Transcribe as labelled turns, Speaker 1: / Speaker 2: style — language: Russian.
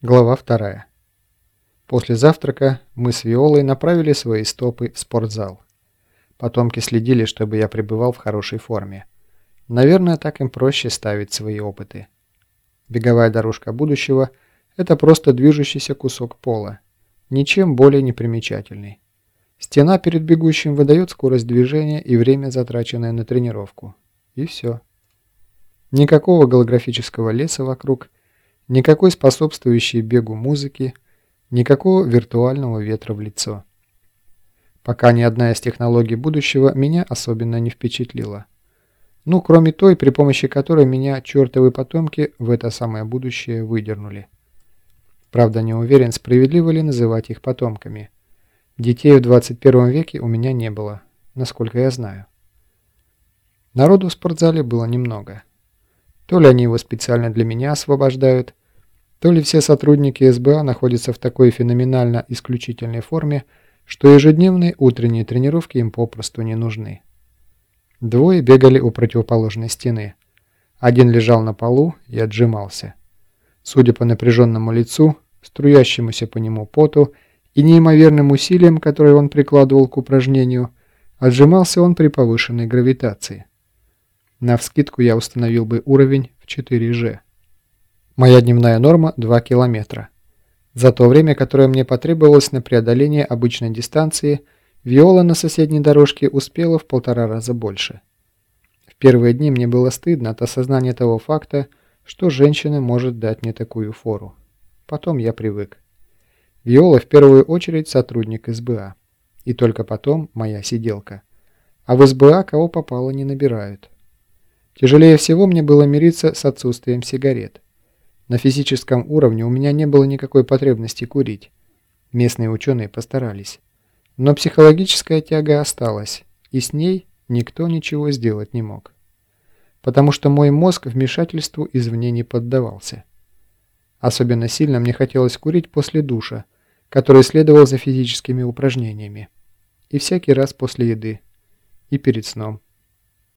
Speaker 1: Глава вторая. После завтрака мы с Виолой направили свои стопы в спортзал. Потомки следили, чтобы я пребывал в хорошей форме. Наверное, так им проще ставить свои опыты. Беговая дорожка будущего – это просто движущийся кусок пола, ничем более не примечательный. Стена перед бегущим выдает скорость движения и время, затраченное на тренировку. И все. Никакого голографического леса вокруг – Никакой способствующей бегу музыки, никакого виртуального ветра в лицо. Пока ни одна из технологий будущего меня особенно не впечатлила. Ну, кроме той, при помощи которой меня чертовы потомки в это самое будущее выдернули. Правда, не уверен, справедливо ли называть их потомками. Детей в 21 веке у меня не было, насколько я знаю. Народу в спортзале было немного. То ли они его специально для меня освобождают, то ли все сотрудники СБА находятся в такой феноменально исключительной форме, что ежедневные утренние тренировки им попросту не нужны. Двое бегали у противоположной стены. Один лежал на полу и отжимался. Судя по напряженному лицу, струящемуся по нему поту и неимоверным усилиям, которые он прикладывал к упражнению, отжимался он при повышенной гравитации. Навскидку я установил бы уровень в 4G. Моя дневная норма – 2 километра. За то время, которое мне потребовалось на преодоление обычной дистанции, Виола на соседней дорожке успела в полтора раза больше. В первые дни мне было стыдно от осознания того факта, что женщина может дать мне такую фору. Потом я привык. Виола в первую очередь сотрудник СБА. И только потом моя сиделка. А в СБА кого попало не набирают. Тяжелее всего мне было мириться с отсутствием сигарет. На физическом уровне у меня не было никакой потребности курить. Местные ученые постарались. Но психологическая тяга осталась, и с ней никто ничего сделать не мог. Потому что мой мозг вмешательству извне не поддавался. Особенно сильно мне хотелось курить после душа, который следовал за физическими упражнениями. И всякий раз после еды. И перед сном.